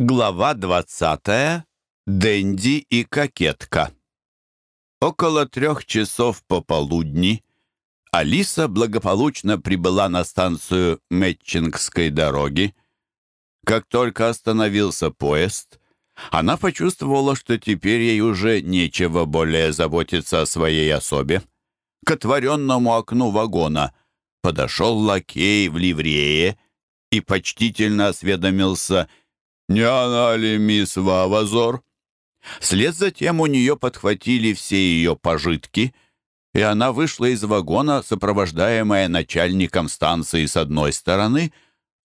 Глава 20. Дэнди и кокетка. Около трех часов пополудни Алиса благополучно прибыла на станцию Мэтчингской дороги. Как только остановился поезд, она почувствовала, что теперь ей уже нечего более заботиться о своей особе. К отворенному окну вагона подошел лакей в ливрее и почтительно осведомился – «Не она ли мисс Вавазор?» Вслед за тем у нее подхватили все ее пожитки, и она вышла из вагона, сопровождаемая начальником станции с одной стороны,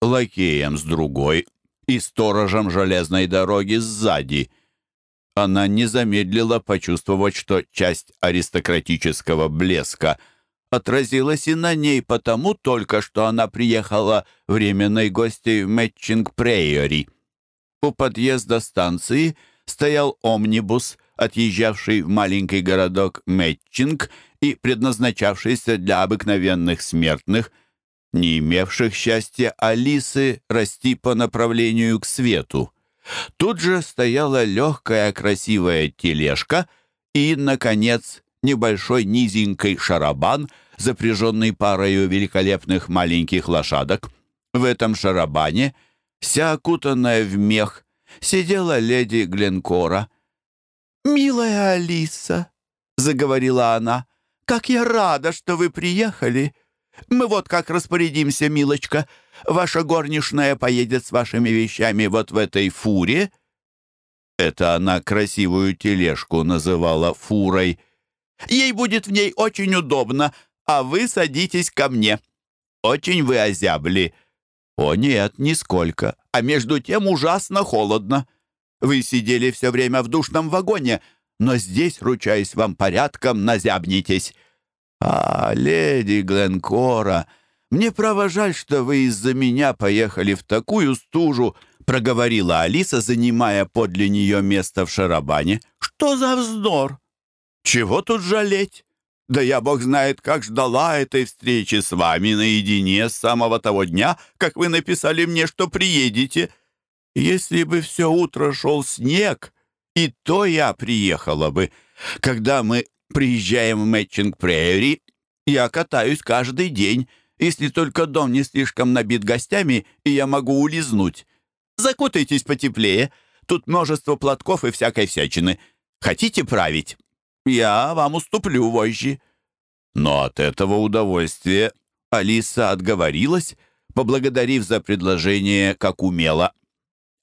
лакеем с другой и сторожем железной дороги сзади. Она не замедлила почувствовать, что часть аристократического блеска отразилась и на ней потому только, что она приехала временной гостьей в Мэтчинг-Прейори. У подъезда станции стоял омнибус, отъезжавший в маленький городок Мэтчинг и предназначавшийся для обыкновенных смертных, не имевших счастья Алисы расти по направлению к свету. Тут же стояла легкая красивая тележка и, наконец, небольшой низенький шарабан, запряженный парою великолепных маленьких лошадок. В этом шарабане — вся окутанная в мех, сидела леди Гленкора. «Милая Алиса», — заговорила она, — «как я рада, что вы приехали. Мы вот как распорядимся, милочка. Ваша горничная поедет с вашими вещами вот в этой фуре». Это она красивую тележку называла фурой. «Ей будет в ней очень удобно, а вы садитесь ко мне. Очень вы озябли». «О, нет, нисколько. А между тем ужасно холодно. Вы сидели все время в душном вагоне, но здесь, ручаясь вам порядком, назябнитесь». «А, леди Гленкора, мне право жаль, что вы из-за меня поехали в такую стужу», проговорила Алиса, занимая подле нее место в шарабане. «Что за вздор? Чего тут жалеть? Да я Бог знает, как ждала этой встречи с вами наедине с самого того дня, как вы написали мне, что приедете. Если бы все утро шел снег, и то я приехала бы. Когда мы приезжаем в Мэтчинг-Прейри, я катаюсь каждый день, если только дом не слишком набит гостями, и я могу улизнуть. Закутайтесь потеплее, тут множество платков и всякой всячины. Хотите править?» Я вам уступлю вожжи». Но от этого удовольствия Алиса отговорилась, поблагодарив за предложение, как умела.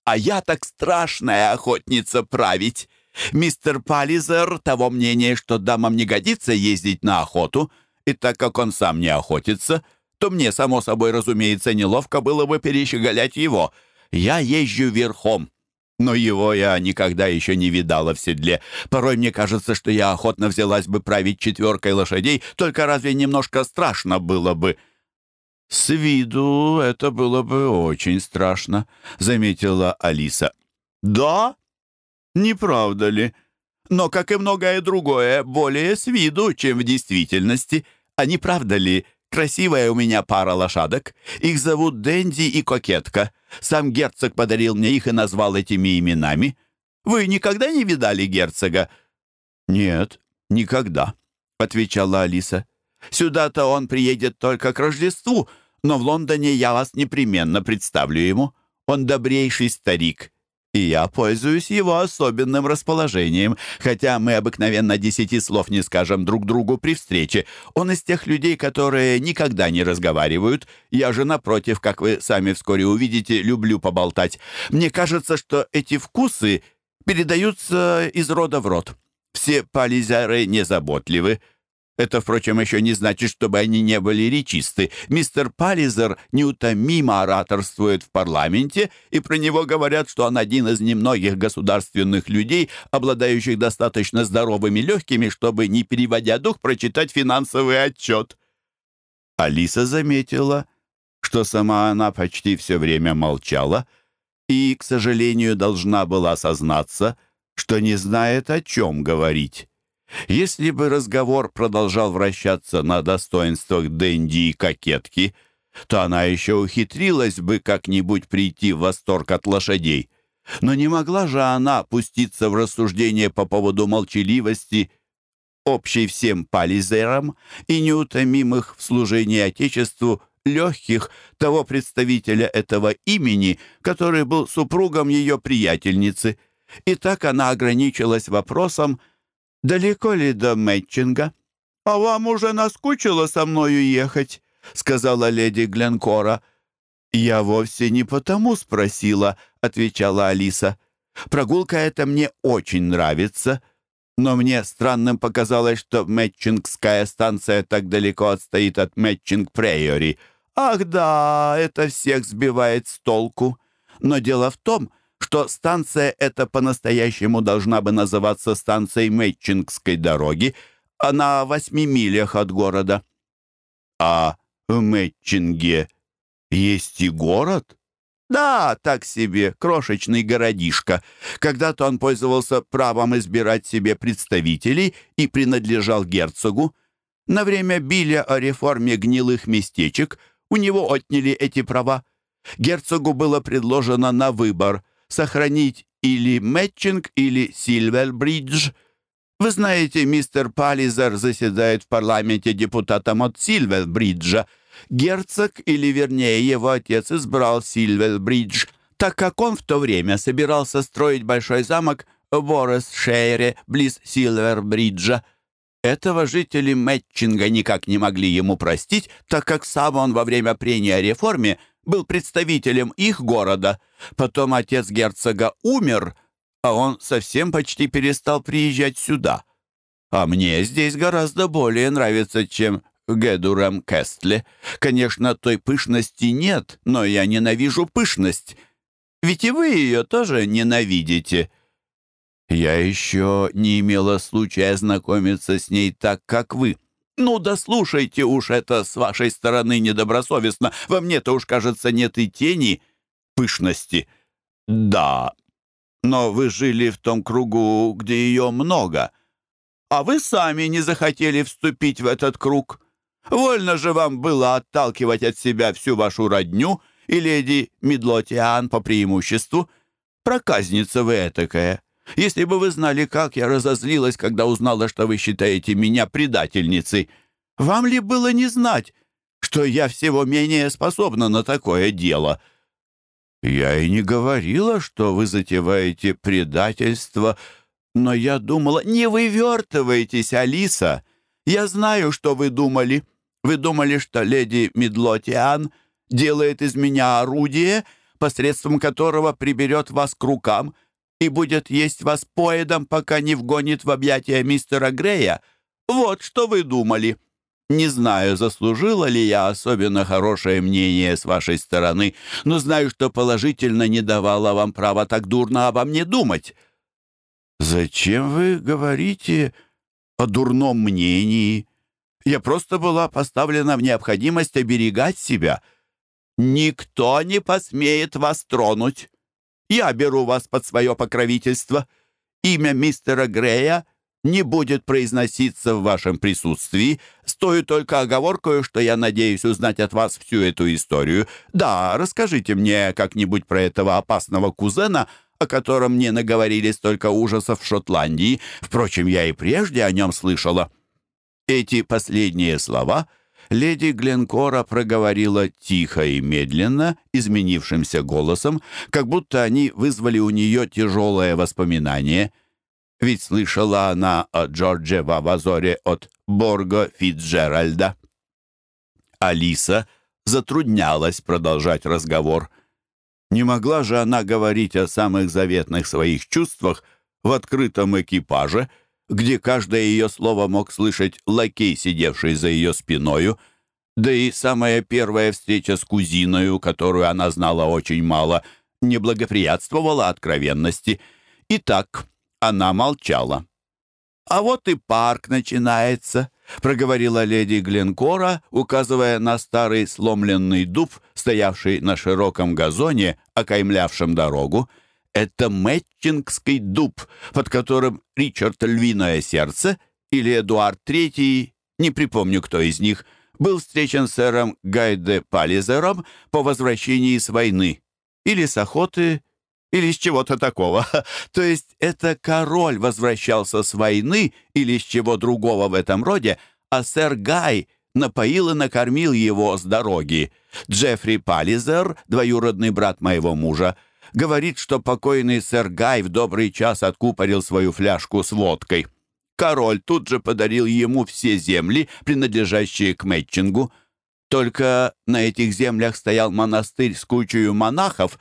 «А я так страшная охотница править. Мистер Паллизер того мнения, что дамам не годится ездить на охоту, и так как он сам не охотится, то мне, само собой, разумеется, неловко было бы перещеголять его. Я езжу верхом, но его я никогда еще не видала в седле. Порой мне кажется, что я охотно взялась бы править четверкой лошадей, только разве немножко страшно было бы?» «С виду это было бы очень страшно», — заметила Алиса. «Да? Не правда ли? Но, как и многое другое, более с виду, чем в действительности. А не правда ли? Красивая у меня пара лошадок. Их зовут Дэнди и Кокетка». Сам герцог подарил мне их и назвал этими именами. Вы никогда не видали герцога?» «Нет, никогда», — отвечала Алиса. «Сюда-то он приедет только к Рождеству, но в Лондоне я вас непременно представлю ему. Он добрейший старик, и я пользуюсь его особенным расположением, хотя мы обыкновенно десяти слов не скажем друг другу при встрече. Он из тех людей, которые никогда не разговаривают. Я же, напротив, как вы сами вскоре Это, впрочем, еще не значит, чтобы они не были речисты. Мистер Паллизер неутомимо ораторствует в парламенте, и про него говорят, что он один из немногих государственных людей, обладающих достаточно здоровыми легкими, чтобы, не переводя дух, прочитать финансовый отчет. Алиса заметила, что сама она почти все время молчала и, к сожалению, должна была осознаться, что не знает, о чем говорить. Если бы разговор продолжал вращаться на достоинствах Дэнди и кокетки, то она еще ухитрилась бы как-нибудь прийти в восторг от лошадей. Но не могла же она пуститься в рассуждение по поводу молчаливости, общей всем пализерам и неутомимых в служении Отечеству легких того представителя этого имени, который был супругом ее приятельницы. И так она ограничилась вопросом, далеко ли до Мэтчинга?» «А вам уже наскучило со мною ехать?» — сказала леди Гленкора. «Я вовсе не потому спросила», — отвечала Алиса. «Прогулка эта мне очень нравится, но мне странным показалось, что Мэтчингская станция так далеко отстоит от Мэтчинг-Прейори. Ах да, это всех сбивает с толку. Но дело в том, что...» станция эта по-настоящему должна бы называться станцией Мэтчингской дороги, а на восьми милях от города. А в Мэтчинге есть и город? Да, так себе, крошечный городишко. Когда-то он пользовался правом избирать себе представителей и принадлежал герцогу. На время биля о реформе гнилых местечек у него отняли эти права. Герцогу было предложено на выбор сохранить или Мэтчинг, или Сильвербридж. Вы знаете, мистер Паллизер заседает в парламенте депутатом от Сильвербриджа. Герцог, или вернее его отец, избрал Сильвербридж, так как он в то время собирался строить большой замок в Орес-Шейре, близ Сильвербриджа. Этого жители Мэтчинга никак не могли ему простить, так как сам он во время прения о реформе – был представителем их города. Потом отец герцога умер, а он совсем почти перестал приезжать сюда. А мне здесь гораздо более нравится, чем Гедурам Кестле. Конечно, той пышности нет, но я ненавижу пышность. Ведь и вы ее тоже ненавидите. Я еще не имела случая знакомиться с ней так, как вы. «Ну да слушайте уж это с вашей стороны недобросовестно. Во мне-то уж, кажется, нет и тени пышности». «Да, но вы жили в том кругу, где ее много. А вы сами не захотели вступить в этот круг. Вольно же вам было отталкивать от себя всю вашу родню и леди Медлотиан по преимуществу. Проказница вы этакая. Если бы вы знали, как я разозлилась, когда узнала, что вы считаете меня предательницей, вам ли было не знать, что я всего менее способна на такое дело?» «Я и не говорила, что вы затеваете предательство, но я думала, не вывертывайтесь, Алиса. Я знаю, что вы думали. Вы думали, и будет есть вас поедом, пока не вгонит в объятия мистера Грея. Вот что вы думали. Не знаю, заслужила ли я особенно хорошее мнение с вашей стороны, но знаю, что положительно не давала вам права так дурно обо мне думать». «Зачем вы говорите о дурном мнении? Я просто была поставлена в необходимость оберегать себя. Никто не посмеет вас тронуть». Я беру вас под свое покровительство. Имя мистера Грея не будет произноситься в вашем присутствии, стоит только оговоркою, что я надеюсь узнать от вас всю эту историю. Да, расскажите мне как-нибудь про этого опасного кузена, о котором мне наговорили столько леди Гленкора проговорила тихо и медленно, изменившимся голосом, как будто они вызвали у нее тяжелое воспоминание. Ведь слышала она о Джордже Вавазоре от Борго Фитджеральда. Алиса затруднялась продолжать разговор. Не могла же она говорить о самых заветных своих чувствах в открытом экипаже — где каждое ее слово мог слышать лакей, сидевший за ее спиною, да и самая первая встреча с кузиною, которую она знала очень мало, не благоприятствовала откровенности. и так она молчала. «А вот и парк начинается», — проговорила леди Гленкора, указывая на старый сломленный дуб, стоявший на широком газоне, окаймлявшем дорогу — это Мэтчингский дуб, под которым Ричард Львиное Сердце или Эдуард Третий, не припомню, кто из них, был встречен сэром Гайде Пализером по возвращении с войны. Или с охоты, или с чего-то такого. То есть это король возвращался с войны или с чего другого в этом роде, а сэр Гай напоил и накормил его с дороги. Джеффри Пализер, двоюродный брат моего мужа, говорит, что покойный сэр Гай в добрый час откупорил свою фляжку с водкой. Король тут же подарил ему все земли, принадлежащие к Мэтчингу. Только на этих землях стоял монастырь с кучей монахов,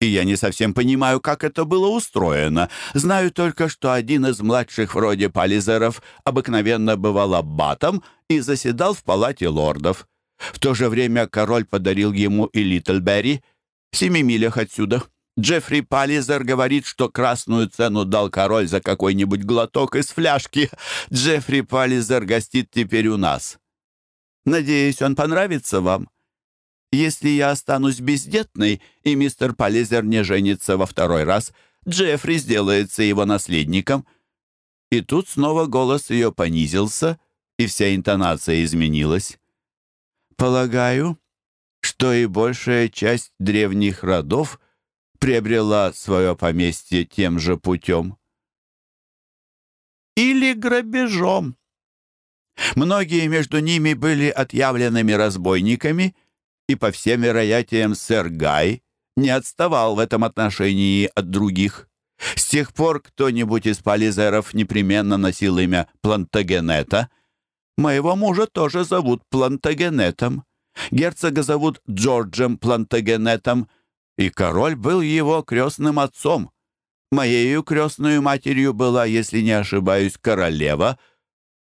и я не совсем понимаю, как это было устроено. Знаю только, что один из младших вроде пализеров обыкновенно бывал аббатом и заседал в палате лордов. В то же время король подарил ему и Литлберри — Семи милях отсюда Джеффри Паллизер говорит, что красную цену дал король за какой-нибудь глоток из фляжки. Джеффри Паллизер гостит теперь у нас. Надеюсь, он понравится вам. Если я останусь бездетной, и мистер Паллизер не женится во второй раз, Джеффри сделается его наследником». И тут снова голос ее понизился, и вся интонация изменилась. «Полагаю, что и большая часть древних родов приобрела свое поместье тем же путем. Или грабежом. Многие между ними были отъявленными разбойниками, и, по всем вероятиям, сэр Гай не отставал в этом отношении от других. С тех пор кто-нибудь из полизеров непременно носил имя Плантагенета. Моего мужа тоже зовут Плантагенетом. Герцога зовут Джорджем Плантагенетом, и король был его крестным отцом. Моею крестную матерью была, если не ошибаюсь, королева,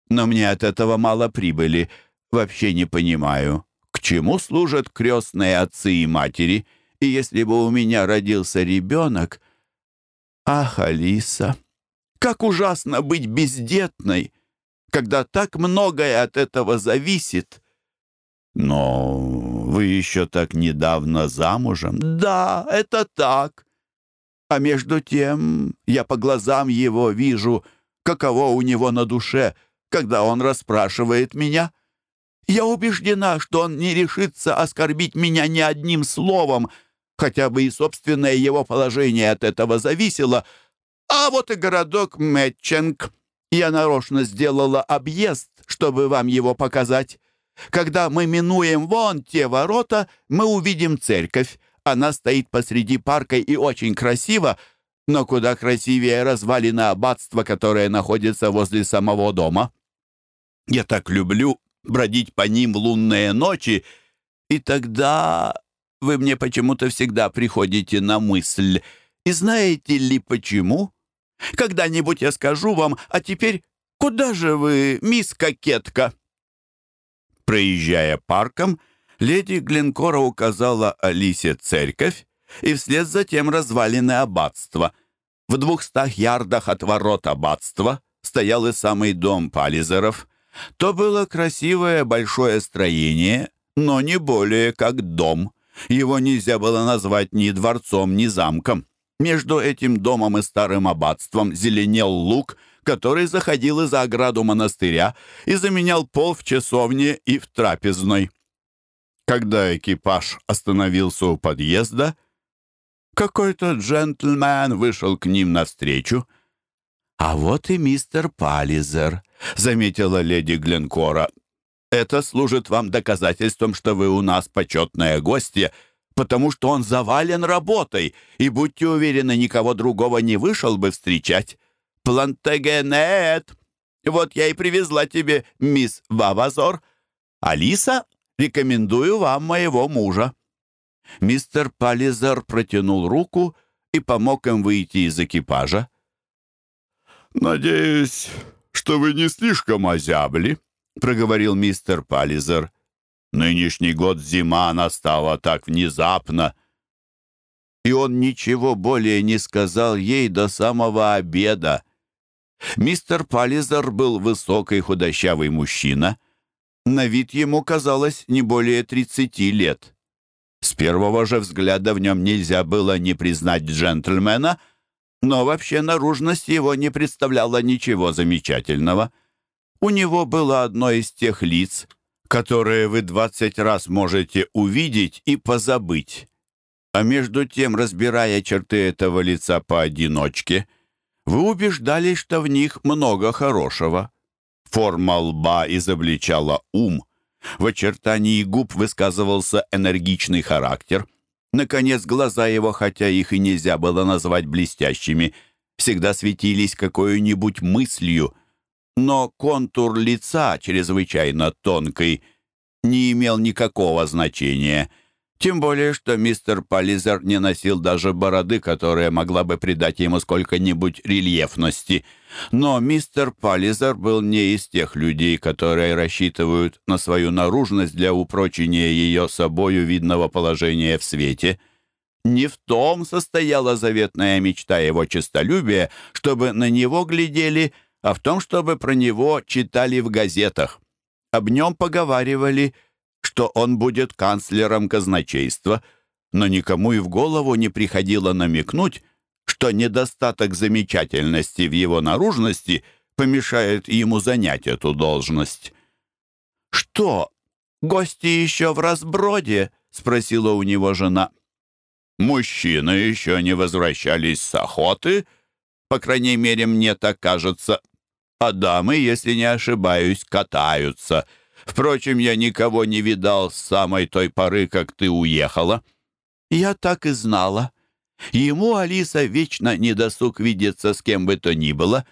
но мне от этого мало прибыли. Вообще не понимаю, к чему служат крестные отцы и матери, и если бы у меня родился ребенок... Ах, Алиса, как ужасно быть бездетной, когда так многое от этого зависит!» Но вы еще так недавно замужем. Да, это так. А между тем я по глазам его вижу, каково у него на душе, когда он расспрашивает меня. Я убеждена, что он не решится оскорбить меня ни одним словом, хотя бы и собственное его положение от этого зависело. А вот и городок Мэтчинг. Я нарочно сделала объезд, чтобы вам его показать. Когда мы минуем вон те ворота, мы увидим церковь. Она стоит посреди парка и очень красиво, но куда красивее развалина аббатства, которое находится возле самого дома. Я так люблю бродить по ним в лунные ночи, и тогда вы мне почему-то всегда приходите на мысль. И знаете ли почему? Когда-нибудь я скажу вам, а теперь куда же вы, мисс Кокетка?» проезжая парком, леди Глинкора указала Алисе церковь и вслед за тем развалины аббатства. В двухстах ярдах от ворот аббатства стоял и самый дом пализеров. То было красивое большое строение, но не более как дом. Его нельзя было назвать ни дворцом, ни замком. Между этим домом и старым аббатством зеленел луг — который заходил из за ограду монастыря и заменял пол в часовне и в трапезной. Когда экипаж остановился у подъезда, какой-то джентльмен вышел к ним навстречу. «А вот и мистер Паллизер», — заметила леди Гленкора. «Это служит вам доказательством, что вы у нас почетное гостья, потому что он завален работой, и, будьте уверены, никого другого не вышел бы встречать». Плантагенет! Вот я и привезла тебе мисс Вавазор. Алиса, рекомендую вам моего мужа». Мистер Пализер протянул руку и помог им выйти из экипажа. «Надеюсь, что вы не слишком озябли», — проговорил мистер Пализер. «Нынешний год зима настала так внезапно». И он ничего более не сказал ей до самого обеда. Мистер Паллизер был высокий худощавый мужчина. На вид ему казалось не более 30 лет. С первого же взгляда в нем нельзя было не признать джентльмена, но вообще наружность его не представляла ничего замечательного. У него было одно из тех лиц, которые вы двадцать раз можете увидеть и позабыть. А между тем, разбирая черты этого лица поодиночке, Вы убеждались, что в них много хорошего. Форма лба изобличала ум. В очертании губ высказывался энергичный характер. Наконец, глаза его, хотя их и нельзя было назвать блестящими, всегда светились какой-нибудь мыслью. Но контур лица, чрезвычайно тонкий, не имел никакого значения — тем более, что мистер Пализер не носил даже бороды, которая могла бы придать ему сколько-нибудь рельефности. Но мистер Пализер был не из тех людей, которые рассчитывают на свою наружность для упрочения ее собою видного положения в свете. Не в том состояла заветная мечта его честолюбия, чтобы на него глядели, а в том, чтобы про него читали в газетах. Об нем поговаривали – что он будет канцлером казначейства, но никому и в голову не приходило намекнуть, что недостаток замечательности в его наружности помешает ему занять эту должность. «Что, гости еще в разброде?» — спросила у него жена. «Мужчины еще не возвращались с охоты, по крайней мере, мне так кажется, а дамы, если не ошибаюсь, катаются», Впрочем, я никого не видал с самой той поры, как ты уехала». «Я так и знала. Ему Алиса вечно не досуг видеться с кем бы то ни было.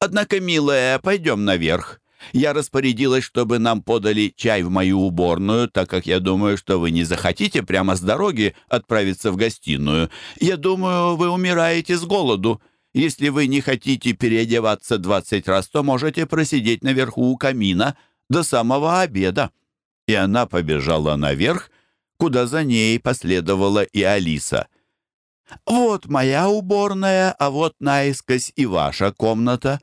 Однако, милая, пойдем наверх. Я распорядилась, чтобы нам подали чай в мою уборную, так как я думаю, что вы не захотите прямо с дороги отправиться в гостиную. Я думаю, вы умираете с голоду». Если вы не хотите переодеваться двадцать раз, то можете просидеть наверху у камина, до самого обеда, и она побежала наверх, куда за ней последовала и Алиса. «Вот моя уборная, а вот наискось и ваша комната.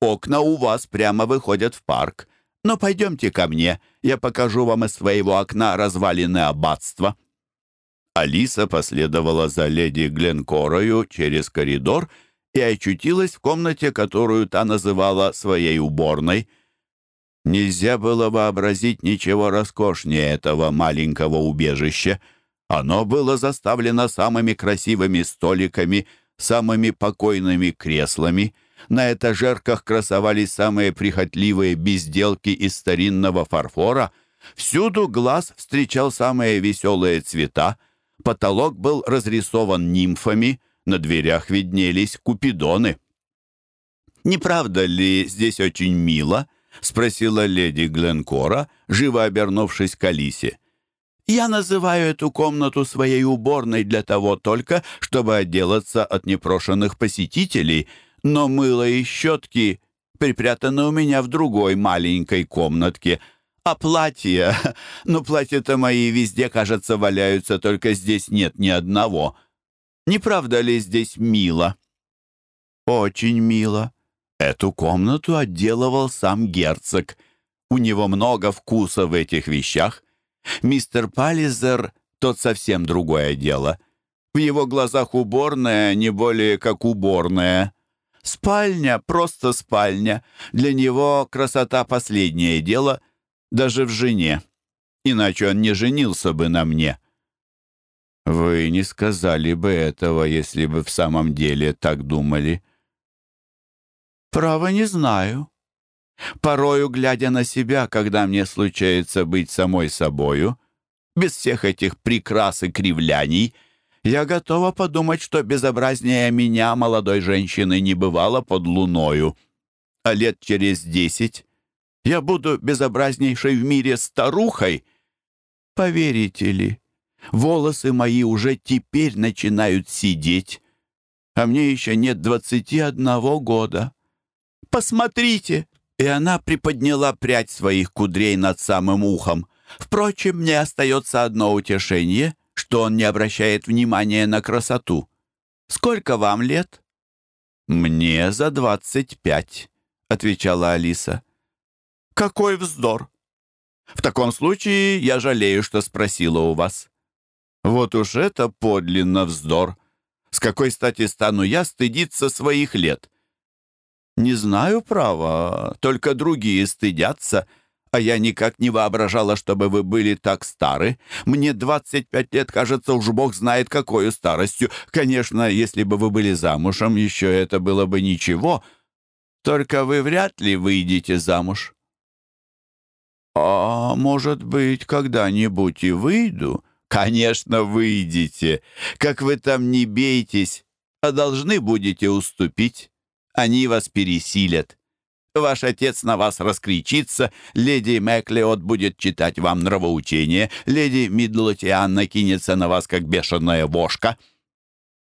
Окна у вас прямо выходят в парк. Но пойдемте ко мне, я покажу вам из своего окна развалины аббатства». Алиса последовала за леди Гленкорою через коридор и очутилась в комнате, которую та называла своей уборной – Нельзя было вообразить ничего роскошнее этого маленького убежища. Оно было заставлено самыми красивыми столиками, самыми покойными креслами. На этажерках красовались самые прихотливые безделки из старинного фарфора. Всюду глаз встречал самые веселые цвета. Потолок был разрисован нимфами, на дверях виднелись купидоны. Не правда ли здесь очень мило —— спросила леди Гленкора, живо обернувшись к Алисе. «Я называю эту комнату своей уборной для того только, чтобы отделаться от непрошенных посетителей, но мыло и щетки припрятаны у меня в другой маленькой комнатке. А платья... Ну, платья-то мои везде, кажется, валяются, только здесь нет ни одного. Не правда ли здесь мило?» «Очень мило», Эту комнату отделывал сам герцог. У него много вкуса в этих вещах. Мистер Паллизер — тот совсем другое дело. В его глазах уборная а не более как уборная. Спальня — просто спальня. Для него красота — последнее дело, даже в жене. Иначе он не женился бы на мне. Вы не сказали бы этого, если бы в самом деле так думали. «Право не знаю. Порою, глядя на себя, когда мне случается быть самой собою, без всех этих прикрас и кривляний, я готова подумать, что безобразнее меня молодой женщины не бывало под луною. А лет через десять я буду безобразнейшей в мире старухой. Поверите ли, волосы мои уже теперь начинают сидеть, а мне еще нет двадцати одного года. посмотрите!» И она приподняла прядь своих кудрей над самым ухом. Впрочем, мне остается одно утешение, что он не обращает внимания на красоту. «Сколько вам лет?» «Мне за двадцать пять», — отвечала Алиса. «Какой вздор!» «В таком случае я жалею, что спросила у вас». «Вот уж это подлинно вздор! С какой стати стану я стыдиться своих лет?» «Своих лет?» — сказала Алиса. «Какой вздор! С какой стати стану я стыдиться своих лет?» — сказала Алиса. «Не знаю, право, только другие стыдятся, только другие стыдятся, а я никак не воображала, чтобы вы были так стары. Мне 25 лет, кажется, уж бог знает какой старостью. Конечно, если бы вы были замужем, еще это было бы ничего. Только вы вряд ли они вас пересилят. Ваш отец на вас раскричится, леди Мэклеот будет читать вам нравоучение, леди Мидлотианна кинется на вас, как бешеная вошка».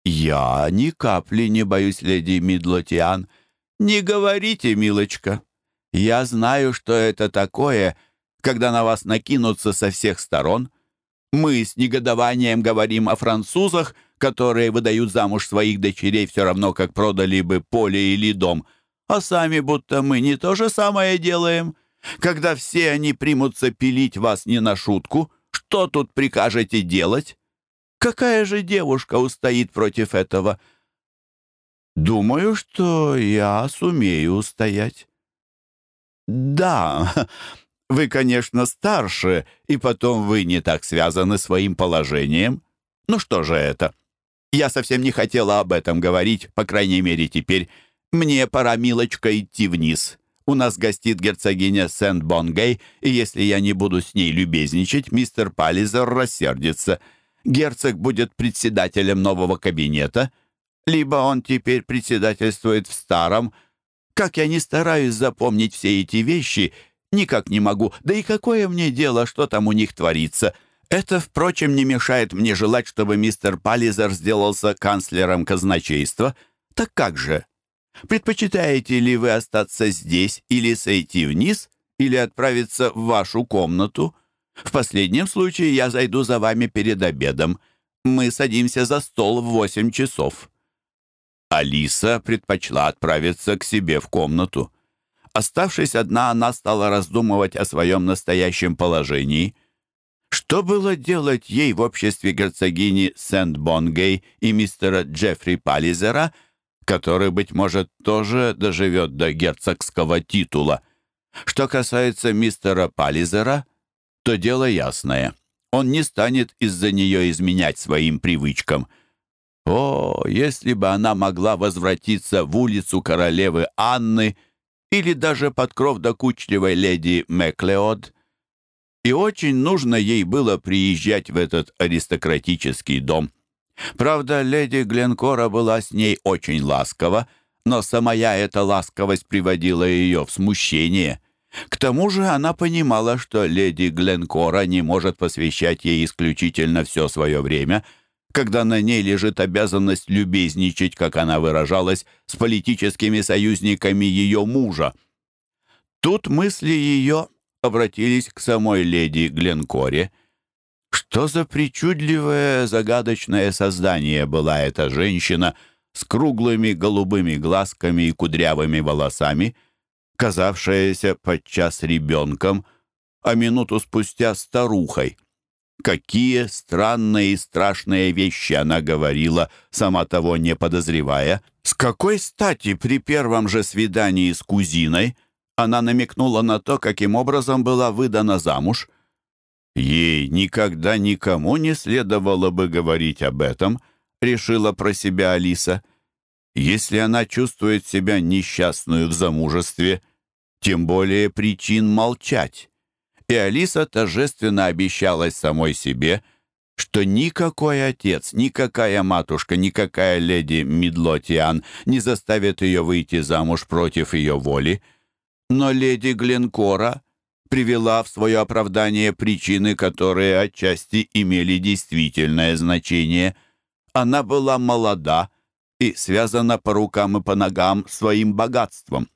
«Я ни капли не боюсь, леди Мидлотиан. Не говорите, милочка. Я знаю, что это такое, когда на вас накинутся со всех сторон». Мы с негодованием говорим о французах, которые выдают замуж своих дочерей все равно, как продали бы поле или дом. А сами будто мы не то же самое делаем. Когда все они примутся пилить вас не на шутку, что тут прикажете делать? Какая же девушка устоит против этого? Думаю, что я сумею устоять. Да, вы, конечно, старше, и потом вы не так связаны своим положением. Ну что же это? Я совсем не хотела об этом говорить, по крайней мере, теперь. Мне пора, милочка, идти вниз. У нас гостит герцогиня Сент-Бонгей, и если я не буду с ней любезничать, мистер Паллизер рассердится. Герцог будет председателем нового кабинета, либо он теперь председательствует в старом. Как я не стараюсь запомнить все эти вещи — Никак не могу. Да и какое мне дело, что там у них творится? Это, впрочем, не мешает мне желать, чтобы мистер Паллизер сделался канцлером казначейства. Так как же? Предпочитаете ли вы остаться здесь или сойти вниз, или отправиться в вашу комнату? В последнем случае я зайду за вами перед обедом. Мы садимся за стол в восемь часов». Алиса предпочла отправиться к себе в комнату. Оставшись одна, она стала раздумывать о своем настоящем положении. Что было делать ей в обществе герцогини Сент-Бонгей и мистера Джеффри Паллизера, который, быть может, тоже доживет до герцогского титула? Что касается мистера Паллизера, то дело ясное. Он не станет из-за нее изменять своим привычкам – о, если бы она могла возвратиться в улицу королевы Анны или даже под кров докучливой леди Мэклеод. И очень нужно ей было приезжать в этот аристократический дом. Правда, леди Гленкора была с ней очень ласкова, но самая эта ласковость приводила ее в смущение. К тому же она понимала, что леди Гленкора не может посвящать ей исключительно все свое время — когда на ней лежит обязанность любезничать, как она выражалась, с политическими союзниками ее мужа. Тут мысли ее обратились к самой леди Гленкоре. Что за причудливое, загадочное создание была эта женщина с круглыми голубыми глазками и кудрявыми волосами, казавшаяся подчас ребенком, а минуту спустя старухой — какие странные и страшные вещи она говорила, сама того не подозревая. С какой стати при первом же свидании с кузиной она намекнула на то, каким образом была выдана замуж? Ей никогда никому не следовало бы говорить об этом, решила про себя Алиса. Если она чувствует себя несчастную в замужестве, тем более причин молчать и Алиса торжественно обещалась самой себе, что никакой отец, никакая матушка, никакая леди Медлотиан не заставит ее выйти замуж против ее воли. Но леди Гленкора привела в свое оправдание причины, которые отчасти имели действительное значение. Она была молода и связана по рукам и по ногам своим богатством.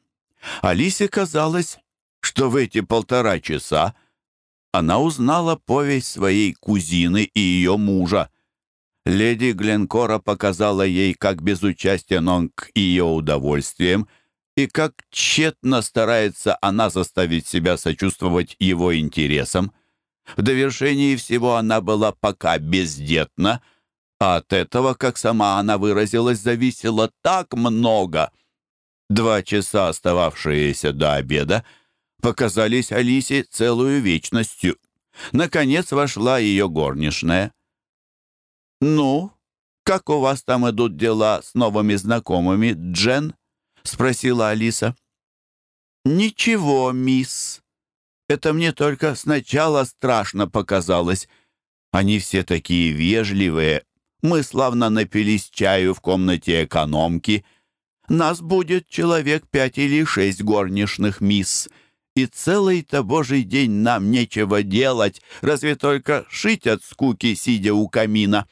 Алисе казалось, что в эти полтора часа она узнала повесть своей кузины и ее мужа. Леди Гленкора показала ей, как безучастен он к ее удовольствиям и как тщетно старается она заставить себя сочувствовать его интересам. В довершении всего она была пока бездетна, а от этого, как сама она выразилась, зависело так много. Два часа, остававшиеся до обеда, — показались Алисе целую вечностью. Наконец вошла ее горничная. «Ну, как у вас там идут дела с новыми знакомыми, Джен?» — спросила Алиса. «Ничего, мисс. Это мне только сначала страшно показалось. Они все такие вежливые. Мы славно напились чаю в комнате экономки. Нас будет человек пять или шесть горничных, мисс» и целый-то божий день нам нечего делать, разве только шить от скуки, сидя у камина».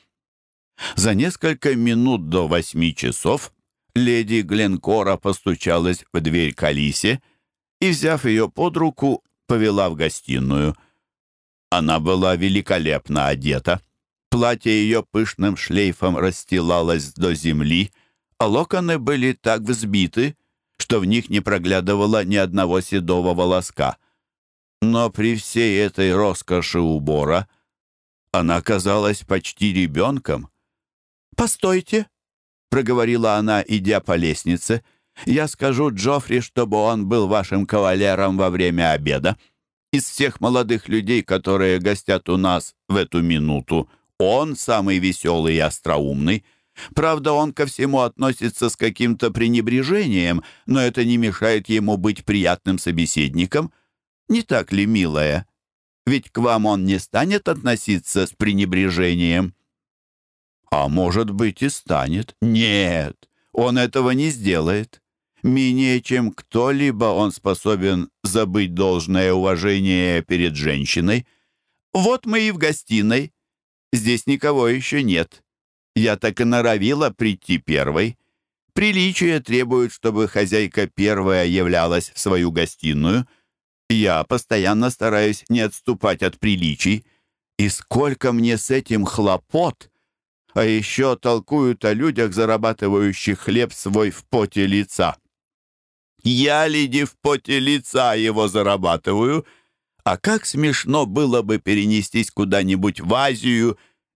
За несколько минут до восьми часов леди Гленкора постучалась в дверь к Алисе и, взяв ее под руку, повела в гостиную. Она была великолепно одета. Платье ее пышным шлейфом расстилалось до земли, а локоны были так взбиты — что в них не проглядывало ни одного седого волоска. Но при всей этой роскоши убора она казалась почти ребенком. «Постойте», — проговорила она, идя по лестнице, — «я скажу Джоффри, чтобы он был вашим кавалером во время обеда. Из всех молодых людей, которые гостят у нас в эту минуту, он самый веселый и остроумный». Правда, он ко всему относится с каким-то пренебрежением, но это не мешает ему быть приятным собеседником. Не так ли, милая? Ведь к вам он не станет относиться с пренебрежением. А может быть и станет. Нет, он этого не сделает. Менее чем кто-либо он способен забыть должное уважение перед женщиной. Вот мы и в гостиной. Здесь никого еще нет. Я так и норовила прийти первой. Приличие требует, чтобы хозяйка первая являлась в свою гостиную. Я постоянно стараюсь не отступать от приличий. И сколько мне с этим хлопот! А еще толкуют о людях, зарабатывающих хлеб свой в поте лица. Я, леди, в поте лица его зарабатываю. А как смешно было бы перенестись куда-нибудь в Азию —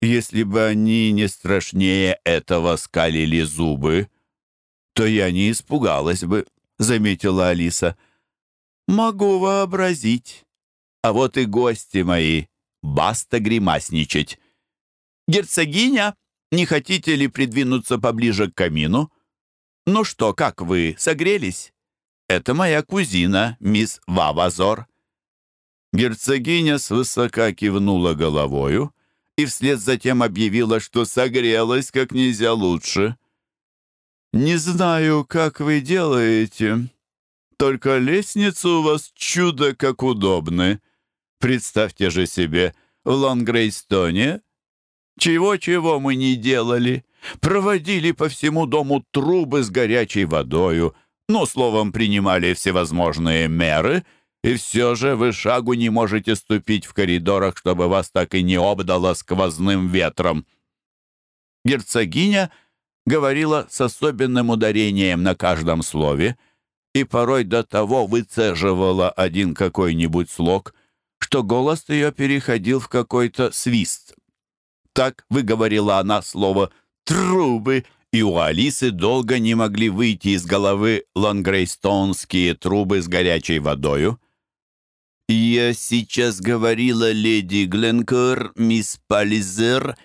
Если бы они не страшнее этого скалили зубы, то я не испугалась бы», — заметила Алиса. «Могу вообразить. А вот и гости мои. Баста гримасничать. Герцогиня, не хотите ли придвинуться поближе к камину? Ну что, как вы, согрелись? Это моя кузина, мисс Вавазор». Герцогиня свысока кивнула головою, и вслед затем объявила, что согрелась как нельзя лучше. «Не знаю, как вы делаете, только лестницы у вас чудо как удобны. Представьте же себе, в Лонгрейстоне чего-чего мы не делали. Проводили по всему дому трубы с горячей водою, но, словом, принимали всевозможные меры, и все же вы шагу не можете ступить в коридорах, чтобы вас так и не обдало сквозным ветром. Герцогиня говорила с особенным ударением на каждом слове и порой до того выцеживала один какой-нибудь слог, что голос ее переходил в какой-то свист так выговорила она слово «трубы», и у Алисы долго не могли выйти из головы лонгрейстонские трубы с горячей водою. «Я сейчас говорила леди Гленкор, мисс Паллизер,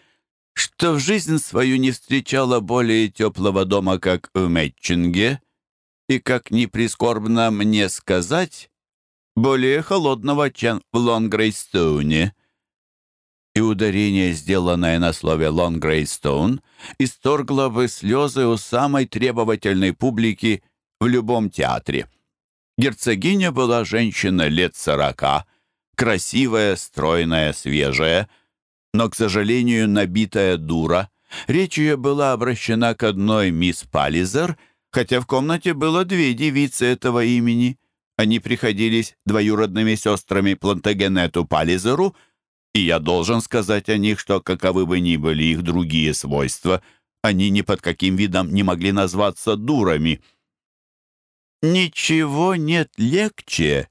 что в жизнь свою не встречала более теплого дома, как в Мэтчинге, и, как ни прискорбно мне сказать, более холодного, чем в Лонгрейстоуне и ударение, Герцогиня была женщина лет сорока, красивая, стройная, свежая, но, к сожалению, набитая дура. Речь ее была обращена к одной мисс Паллизер, хотя в комнате было две девицы этого имени. Они приходились двоюродными сестрами Плантагенету Паллизеру, и я должен сказать о них, что каковы бы ни были их другие свойства, они ни под каким видом не могли назваться дурами — «Ничего нет легче,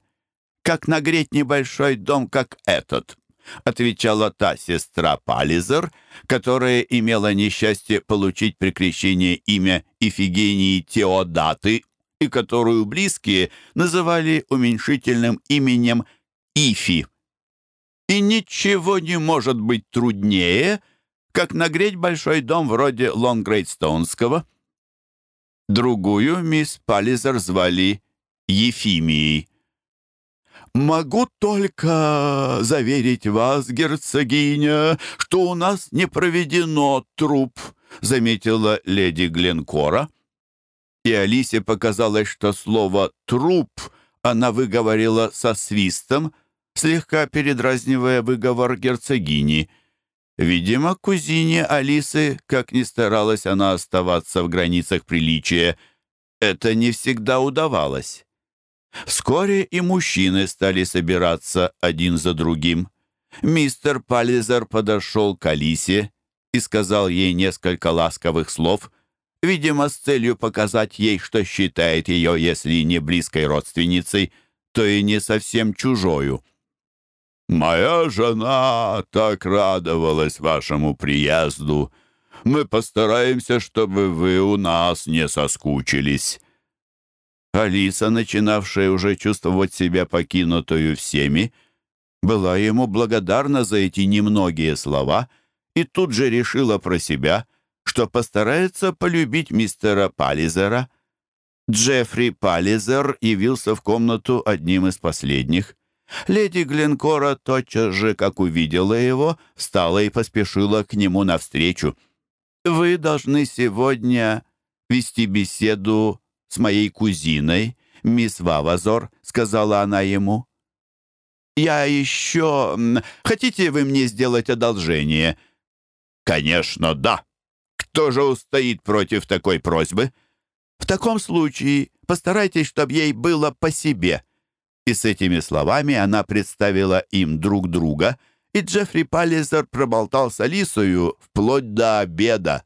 как нагреть небольшой дом, как этот», отвечала та сестра Пализер, которая имела несчастье получить при крещении имя Ифигении Теодаты и которую близкие называли уменьшительным именем Ифи. И ничего не может быть труднее, как нагреть большой дом вроде Лонгрейдстоунского. другую мисс Паллизер звали Ефимией. «Могу только заверить вас, герцогиня, что у нас не проведено труп», заметила леди Гленкора. И Алисе показалось, что слово «труп» она выговорила со свистом, слегка передразнивая выговор герцогини – Видимо, кузине Алисы, как ни старалась она оставаться в границах приличия, это не всегда удавалось. Вскоре и мужчины стали собираться один за другим. Мистер Паллизер подошел к Алисе и сказал ей несколько ласковых слов, видимо, с целью показать ей, что считает ее, если не близкой родственницей, то и не совсем чужою. «Моя жена так радовалась вашему приезду. Мы постараемся, чтобы вы у нас не соскучились». Алиса, начинавшая уже чувствовать себя покинутую всеми, была ему благодарна за эти немногие слова и тут же решила про себя, что постарается полюбить мистера Паллизера. Джеффри Паллизер явился в комнату одним из последних – Леди Глинкора тотчас же, как увидела его, встала и поспешила к нему навстречу. «Вы должны сегодня вести беседу с моей кузиной, мисс Вавазор», — сказала она ему. «Я еще... Хотите вы мне сделать одолжение?» «Конечно, да. Кто же устоит против такой просьбы?» «В таком случае постарайтесь, чтобы ей было по себе». И с этими словами она представила им друг друга, и Джеффри Паллизер проболтал с Алисою вплоть до обеда.